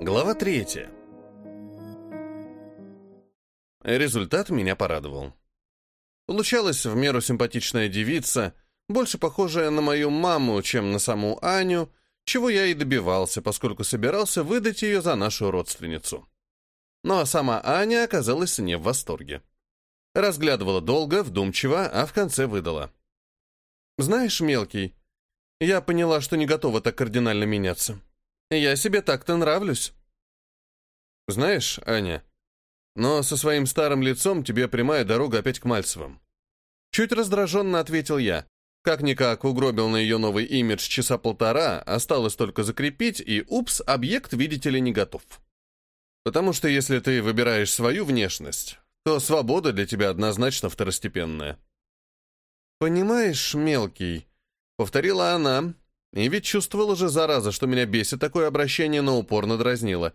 Глава третья. Результат меня порадовал. Получалась в меру симпатичная девица, больше похожая на мою маму, чем на саму Аню, чего я и добивался, поскольку собирался выдать ее за нашу родственницу. Но сама Аня оказалась не в восторге. Разглядывала долго, вдумчиво, а в конце выдала. «Знаешь, мелкий, я поняла, что не готова так кардинально меняться. Я себе так-то нравлюсь». «Знаешь, Аня, но со своим старым лицом тебе прямая дорога опять к Мальцевым». Чуть раздраженно ответил я. Как-никак угробил на ее новый имидж часа полтора, осталось только закрепить, и упс, объект, видите ли, не готов. Потому что если ты выбираешь свою внешность, то свобода для тебя однозначно второстепенная. «Понимаешь, мелкий», — повторила она, и ведь чувствовала же, зараза, что меня бесит такое обращение, но упорно дразнила.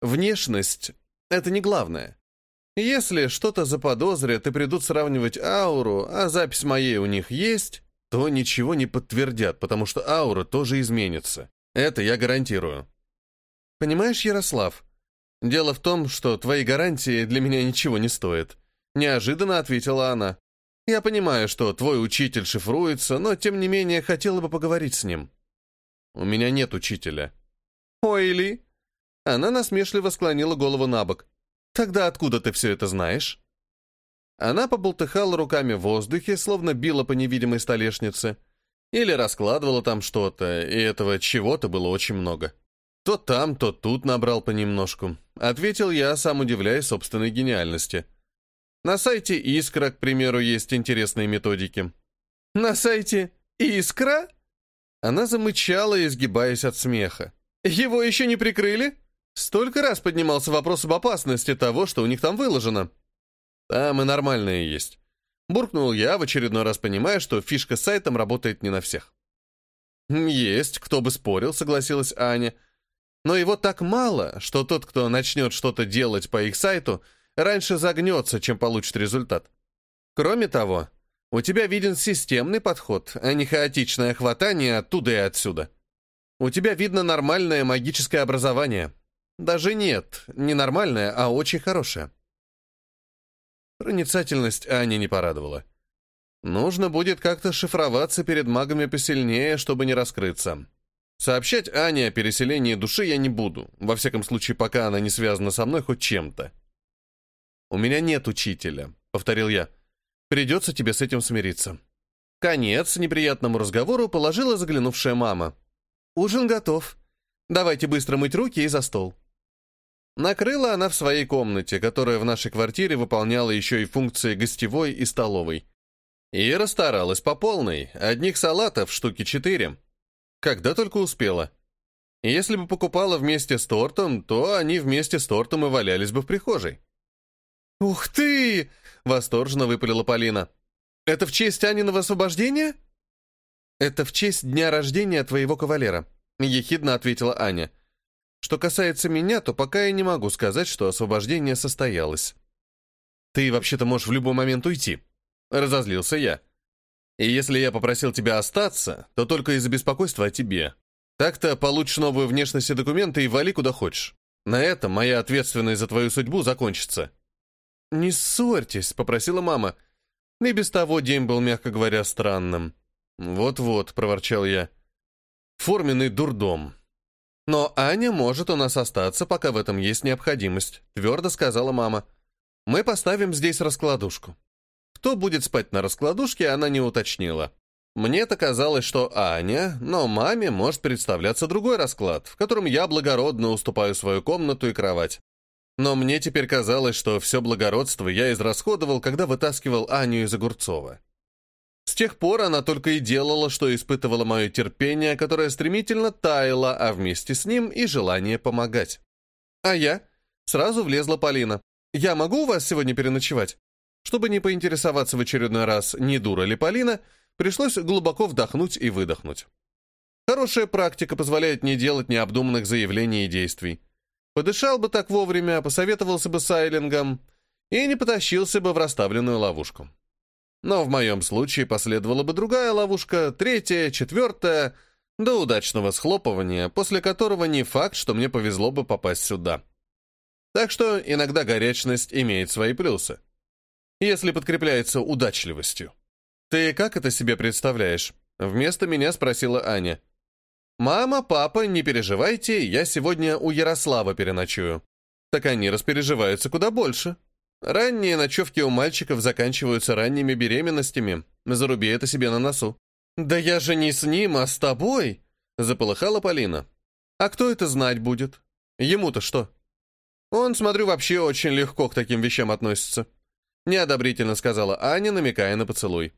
«Внешность — это не главное. Если что-то заподозрят и придут сравнивать ауру, а запись моей у них есть, то ничего не подтвердят, потому что аура тоже изменится. Это я гарантирую. Понимаешь, Ярослав, дело в том, что твои гарантии для меня ничего не стоят. Неожиданно ответила она. Я понимаю, что твой учитель шифруется, но, тем не менее, хотела бы поговорить с ним. У меня нет учителя. Ой, Ли. Она насмешливо склонила голову на бок. Тогда откуда ты все это знаешь? Она поболтыхала руками в воздухе, словно била по невидимой столешнице, или раскладывала там что-то, и этого чего-то было очень много. То там, то тут набрал понемножку. Ответил я, сам удивляясь собственной гениальности. На сайте «Искра», к примеру, есть интересные методики. «На сайте «Искра»?» Она замычала, изгибаясь от смеха. «Его еще не прикрыли?» Столько раз поднимался вопрос об опасности того, что у них там выложено. Там и нормальные есть. Буркнул я, в очередной раз понимая, что фишка с сайтом работает не на всех. «Есть, кто бы спорил», — согласилась Аня. «Но его так мало, что тот, кто начнет что-то делать по их сайту, раньше загнется, чем получит результат. Кроме того, у тебя виден системный подход, а не хаотичное хватание оттуда и отсюда. У тебя видно нормальное магическое образование. Даже нет, не нормальное, а очень хорошее. Проницательность Ани не порадовала. Нужно будет как-то шифроваться перед магами посильнее, чтобы не раскрыться. Сообщать Ане о переселении души я не буду, во всяком случае, пока она не связана со мной хоть чем-то. «У меня нет учителя», — повторил я. «Придется тебе с этим смириться». Конец неприятному разговору положила заглянувшая мама. «Ужин готов. Давайте быстро мыть руки и за стол». Накрыла она в своей комнате, которая в нашей квартире выполняла еще и функции гостевой и столовой. И расстаралась по полной, одних салатов штуки четыре. Когда только успела. Если бы покупала вместе с тортом, то они вместе с тортом и валялись бы в прихожей. «Ух ты!» — восторженно выпалила Полина. «Это в честь Аниного освобождения?» «Это в честь дня рождения твоего кавалера», — ехидно ответила Аня. Что касается меня, то пока я не могу сказать, что освобождение состоялось. Ты вообще-то можешь в любой момент уйти. Разозлился я. И если я попросил тебя остаться, то только из-за беспокойства о тебе. Так-то получишь новую внешность и документы и вали куда хочешь. На этом моя ответственность за твою судьбу закончится. «Не ссорьтесь», — попросила мама. И без того день был, мягко говоря, странным. «Вот-вот», — проворчал я. «Форменный дурдом. «Но Аня может у нас остаться, пока в этом есть необходимость», — твердо сказала мама. «Мы поставим здесь раскладушку». Кто будет спать на раскладушке, она не уточнила. Мне-то казалось, что Аня, но маме может представляться другой расклад, в котором я благородно уступаю свою комнату и кровать. Но мне теперь казалось, что все благородство я израсходовал, когда вытаскивал Аню из Огурцова. С тех пор она только и делала, что испытывала мое терпение, которое стремительно таяло, а вместе с ним и желание помогать. А я? Сразу влезла Полина. «Я могу у вас сегодня переночевать?» Чтобы не поинтересоваться в очередной раз, не дура ли Полина, пришлось глубоко вдохнуть и выдохнуть. Хорошая практика позволяет не делать необдуманных заявлений и действий. Подышал бы так вовремя, посоветовался бы с Айлингом и не потащился бы в расставленную ловушку. Но в моем случае последовала бы другая ловушка, третья, четвертая, До удачного схлопывания, после которого не факт, что мне повезло бы попасть сюда. Так что иногда горячность имеет свои плюсы. Если подкрепляется удачливостью. «Ты как это себе представляешь?» Вместо меня спросила Аня. «Мама, папа, не переживайте, я сегодня у Ярослава переночую». Так они распереживаются куда больше. Ранние ночевки у мальчиков заканчиваются ранними беременностями. Заруби это себе на носу. «Да я же не с ним, а с тобой!» — заполыхала Полина. «А кто это знать будет? Ему-то что?» «Он, смотрю, вообще очень легко к таким вещам относится», — неодобрительно сказала Аня, намекая на поцелуй.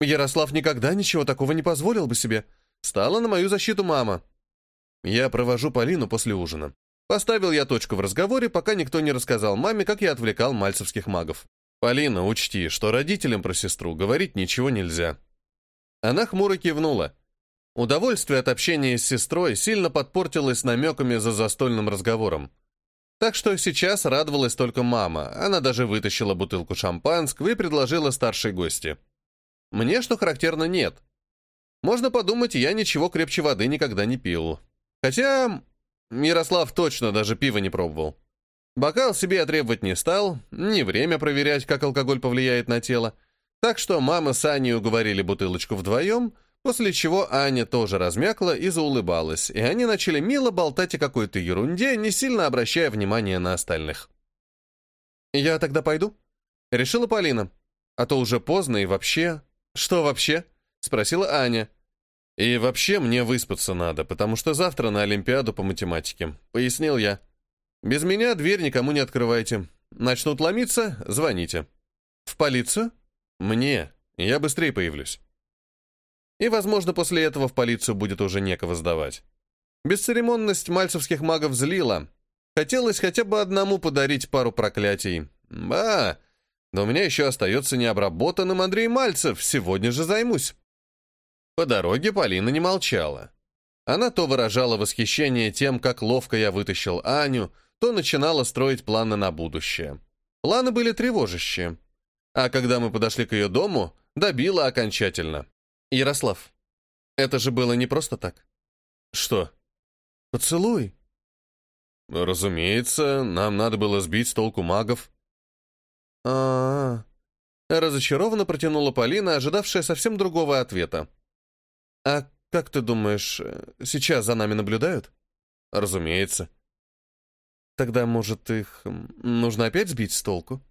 «Ярослав никогда ничего такого не позволил бы себе», — стала на мою защиту мама. «Я провожу Полину после ужина». Поставил я точку в разговоре, пока никто не рассказал маме, как я отвлекал мальцевских магов. «Полина, учти, что родителям про сестру говорить ничего нельзя. Она хмуро кивнула. Удовольствие от общения с сестрой сильно подпортилось намеками за застольным разговором. Так что сейчас радовалась только мама. Она даже вытащила бутылку шампанского и предложила старшей гости. Мне, что характерно, нет. Можно подумать, я ничего крепче воды никогда не пил. Хотя Ярослав точно даже пива не пробовал. Бокал себе я требовать не стал, не время проверять, как алкоголь повлияет на тело. Так что мама с Аней уговорили бутылочку вдвоем, после чего Аня тоже размякла и заулыбалась, и они начали мило болтать о какой-то ерунде, не сильно обращая внимания на остальных. «Я тогда пойду?» — решила Полина. «А то уже поздно и вообще...» «Что вообще?» — спросила Аня. «И вообще мне выспаться надо, потому что завтра на Олимпиаду по математике», — пояснил я. «Без меня дверь никому не открывайте. Начнут ломиться — звоните». «В полицию?» Мне. Я быстрее появлюсь. И, возможно, после этого в полицию будет уже некого сдавать. Бесцеремонность мальцевских магов злила. Хотелось хотя бы одному подарить пару проклятий. Ба! Но у меня еще остается необработанным Андрей Мальцев. Сегодня же займусь. По дороге Полина не молчала. Она то выражала восхищение тем, как ловко я вытащил Аню, то начинала строить планы на будущее. Планы были тревожащие. А когда мы подошли к ее дому, добила окончательно. «Ярослав, это же было не просто так». «Что?» «Поцелуй». «Разумеется, нам надо было сбить с толку магов». А, -а, а Разочарованно протянула Полина, ожидавшая совсем другого ответа. «А как ты думаешь, сейчас за нами наблюдают?» «Разумеется». «Тогда, может, их нужно опять сбить с толку?»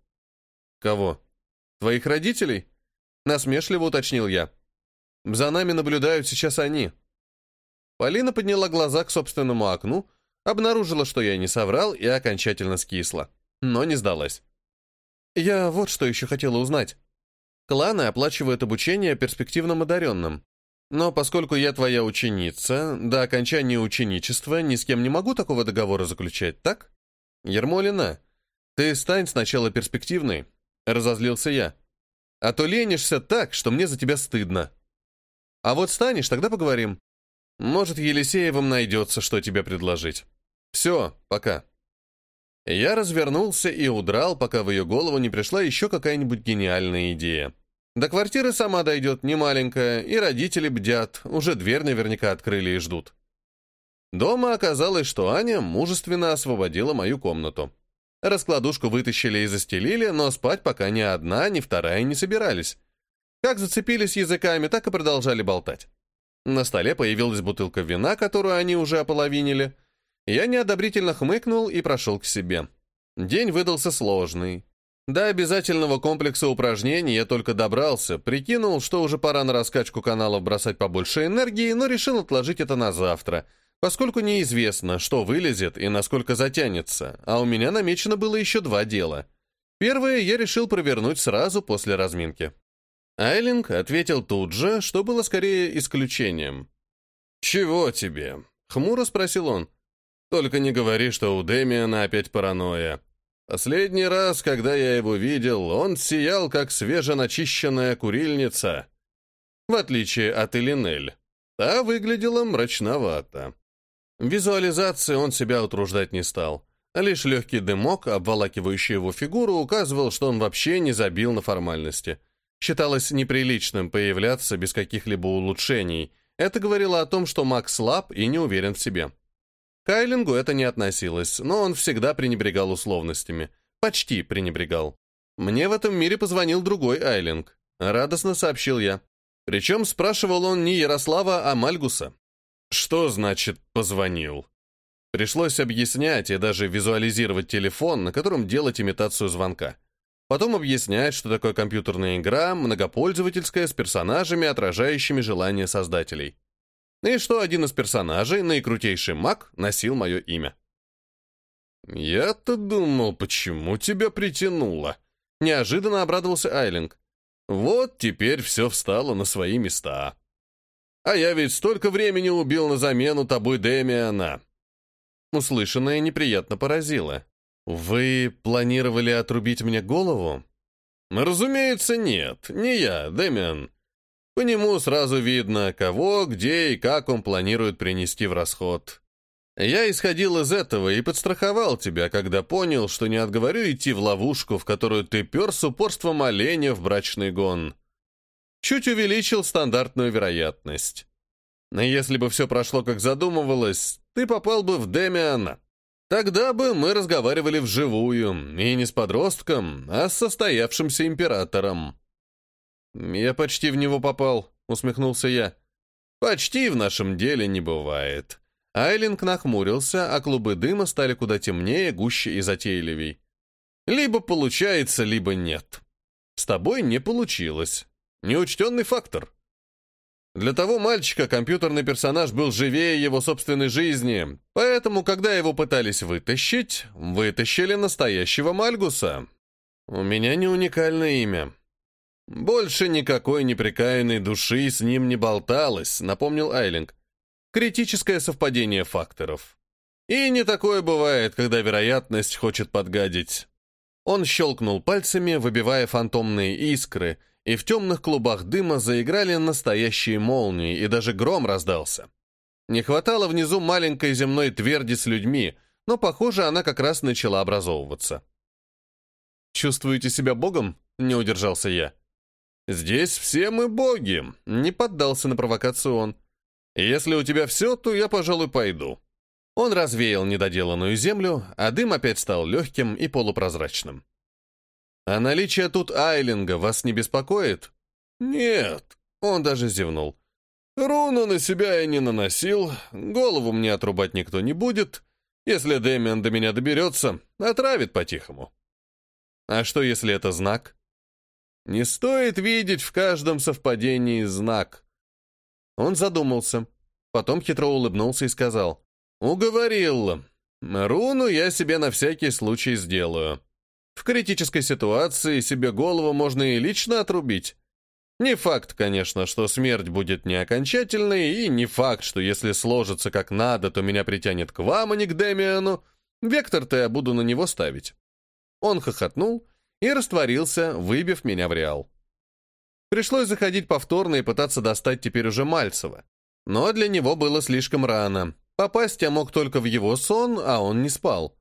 «Кого?» «Твоих родителей?» — насмешливо уточнил я. «За нами наблюдают сейчас они». Полина подняла глаза к собственному окну, обнаружила, что я не соврал, и окончательно скисла. Но не сдалась. «Я вот что еще хотела узнать. Кланы оплачивают обучение перспективным одаренным. Но поскольку я твоя ученица, до окончания ученичества ни с кем не могу такого договора заключать, так? Ермолина, ты стань сначала перспективной, Разозлился я. А то ленишься так, что мне за тебя стыдно. А вот станешь, тогда поговорим. Может, Елисеевым найдется, что тебе предложить. Все, пока. Я развернулся и удрал, пока в ее голову не пришла еще какая-нибудь гениальная идея. До квартиры сама дойдет, не маленькая, и родители бдят, уже дверь наверняка открыли и ждут. Дома оказалось, что Аня мужественно освободила мою комнату. Раскладушку вытащили и застелили, но спать пока ни одна, ни вторая не собирались. Как зацепились языками, так и продолжали болтать. На столе появилась бутылка вина, которую они уже ополовинили. Я неодобрительно хмыкнул и прошел к себе. День выдался сложный. До обязательного комплекса упражнений я только добрался, прикинул, что уже пора на раскачку каналов бросать побольше энергии, но решил отложить это на завтра — поскольку неизвестно, что вылезет и насколько затянется, а у меня намечено было еще два дела. Первое я решил провернуть сразу после разминки. Айлинг ответил тут же, что было скорее исключением. «Чего тебе?» — хмуро спросил он. «Только не говори, что у Дэмиана опять паранойя. Последний раз, когда я его видел, он сиял, как свеженачищенная курильница. В отличие от Элинель. Та выглядела мрачновато. Визуализации он себя утруждать не стал. Лишь легкий дымок, обволакивающий его фигуру, указывал, что он вообще не забил на формальности. Считалось неприличным появляться без каких-либо улучшений, это говорило о том, что Макс слаб и не уверен в себе. К это не относилось, но он всегда пренебрегал условностями. Почти пренебрегал. Мне в этом мире позвонил другой Айлинг. Радостно сообщил я. Причем спрашивал он не Ярослава, а Мальгуса. Что значит «позвонил»? Пришлось объяснять и даже визуализировать телефон, на котором делать имитацию звонка. Потом объяснять, что такое компьютерная игра, многопользовательская, с персонажами, отражающими желания создателей. И что один из персонажей, наикрутейший маг, носил мое имя. «Я-то думал, почему тебя притянуло?» Неожиданно обрадовался Айлинг. «Вот теперь все встало на свои места. А я ведь столько времени убил на замену тобой Демиана». Услышанное неприятно поразило. «Вы планировали отрубить мне голову?» «Разумеется, нет. Не я, Дэмиан. По нему сразу видно, кого, где и как он планирует принести в расход. Я исходил из этого и подстраховал тебя, когда понял, что не отговорю идти в ловушку, в которую ты пер с упорством оленя в брачный гон. Чуть увеличил стандартную вероятность. Но если бы все прошло как задумывалось, ты попал бы в Демиана. Тогда бы мы разговаривали вживую, и не с подростком, а с состоявшимся императором. «Я почти в него попал», — усмехнулся я. «Почти в нашем деле не бывает». Айлинг нахмурился, а клубы дыма стали куда темнее, гуще и затейливей. «Либо получается, либо нет. С тобой не получилось. Неучтенный фактор». Для того мальчика компьютерный персонаж был живее его собственной жизни, поэтому, когда его пытались вытащить, вытащили настоящего Мальгуса. У меня не уникальное имя. Больше никакой неприкаянной души с ним не болталось, напомнил Айлинг. Критическое совпадение факторов. И не такое бывает, когда вероятность хочет подгадить. Он щелкнул пальцами, выбивая фантомные искры — и в темных клубах дыма заиграли настоящие молнии, и даже гром раздался. Не хватало внизу маленькой земной тверди с людьми, но, похоже, она как раз начала образовываться. «Чувствуете себя богом?» — не удержался я. «Здесь все мы боги», — не поддался на провокацию он. «Если у тебя все, то я, пожалуй, пойду». Он развеял недоделанную землю, а дым опять стал легким и полупрозрачным. «А наличие тут Айлинга вас не беспокоит?» «Нет», — он даже зевнул. «Руну на себя я не наносил, голову мне отрубать никто не будет. Если Дэмиан до меня доберется, отравит по-тихому». «А что, если это знак?» «Не стоит видеть в каждом совпадении знак». Он задумался, потом хитро улыбнулся и сказал. «Уговорил. Руну я себе на всякий случай сделаю». В критической ситуации себе голову можно и лично отрубить. Не факт, конечно, что смерть будет не окончательной, и не факт, что если сложится как надо, то меня притянет к вам, а не к Демиану. Вектор-то я буду на него ставить. Он хохотнул и растворился, выбив меня в реал. Пришлось заходить повторно и пытаться достать теперь уже Мальцева. Но для него было слишком рано. Попасть я мог только в его сон, а он не спал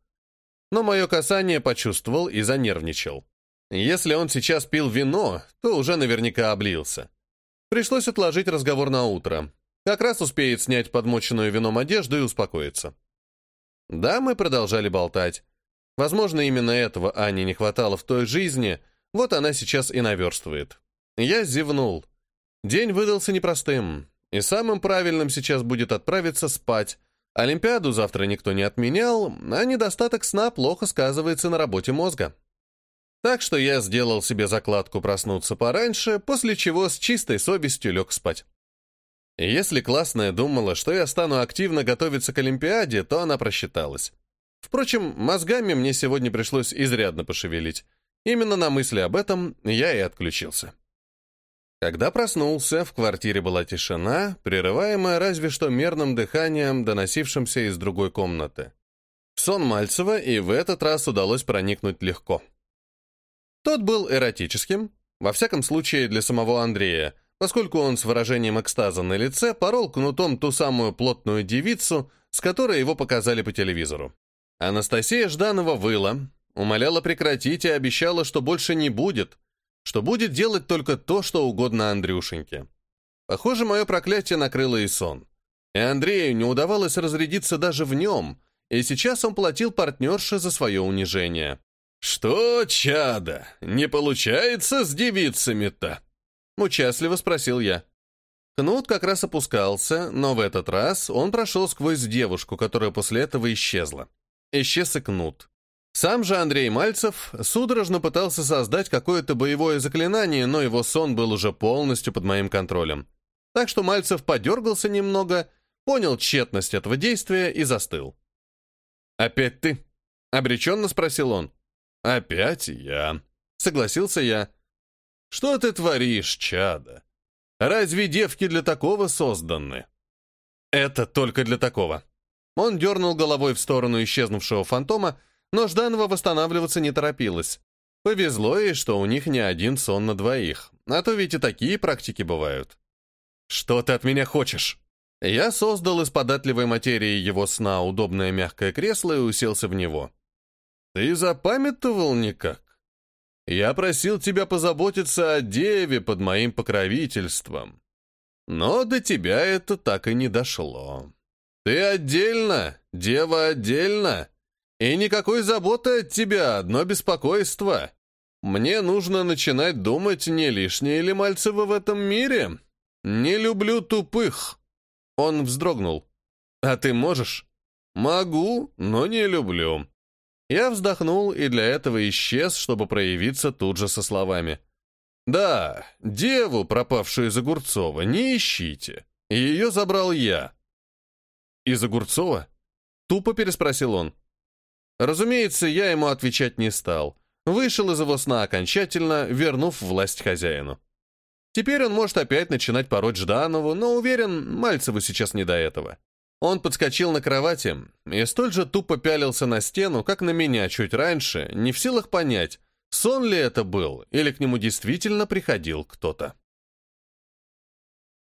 но мое касание почувствовал и занервничал. Если он сейчас пил вино, то уже наверняка облился. Пришлось отложить разговор на утро. Как раз успеет снять подмоченную вином одежду и успокоиться. Да, мы продолжали болтать. Возможно, именно этого Ане не хватало в той жизни, вот она сейчас и наверстывает. Я зевнул. День выдался непростым, и самым правильным сейчас будет отправиться спать, Олимпиаду завтра никто не отменял, а недостаток сна плохо сказывается на работе мозга. Так что я сделал себе закладку проснуться пораньше, после чего с чистой совестью лег спать. если классная думала, что я стану активно готовиться к Олимпиаде, то она просчиталась. Впрочем, мозгами мне сегодня пришлось изрядно пошевелить. Именно на мысли об этом я и отключился. Когда проснулся, в квартире была тишина, прерываемая разве что мерным дыханием, доносившимся из другой комнаты. Сон Мальцева и в этот раз удалось проникнуть легко. Тот был эротическим, во всяком случае для самого Андрея, поскольку он с выражением экстаза на лице порол кнутом ту самую плотную девицу, с которой его показали по телевизору. Анастасия Жданова выла, умоляла прекратить и обещала, что больше не будет, что будет делать только то, что угодно Андрюшеньке. Похоже, мое проклятие накрыло и сон. И Андрею не удавалось разрядиться даже в нем, и сейчас он платил партнерше за свое унижение. «Что, чада, не получается с девицами-то?» Участливо спросил я. Кнут как раз опускался, но в этот раз он прошел сквозь девушку, которая после этого исчезла. Исчез и Кнут. Сам же Андрей Мальцев судорожно пытался создать какое-то боевое заклинание, но его сон был уже полностью под моим контролем. Так что Мальцев подергался немного, понял тщетность этого действия и застыл. «Опять ты?» — обреченно спросил он. «Опять я», — согласился я. «Что ты творишь, чада? Разве девки для такого созданы?» «Это только для такого». Он дернул головой в сторону исчезнувшего фантома, но Жданова восстанавливаться не торопилась. Повезло ей, что у них не один сон на двоих, а то ведь и такие практики бывают. «Что ты от меня хочешь?» Я создал из податливой материи его сна удобное мягкое кресло и уселся в него. «Ты запамятовал никак? Я просил тебя позаботиться о деве под моим покровительством. Но до тебя это так и не дошло. Ты отдельно, дева отдельно, и никакой заботы от тебя, одно беспокойство. Мне нужно начинать думать, не лишнее ли Мальцева в этом мире. Не люблю тупых». Он вздрогнул. «А ты можешь?» «Могу, но не люблю». Я вздохнул и для этого исчез, чтобы проявиться тут же со словами. «Да, деву, пропавшую из Огурцова, не ищите. Ее забрал я». «Из Огурцова?» Тупо переспросил он. Разумеется, я ему отвечать не стал. Вышел из его сна окончательно, вернув власть хозяину. Теперь он может опять начинать пороть Жданову, но уверен, Мальцеву сейчас не до этого. Он подскочил на кровати и столь же тупо пялился на стену, как на меня чуть раньше, не в силах понять, сон ли это был или к нему действительно приходил кто-то.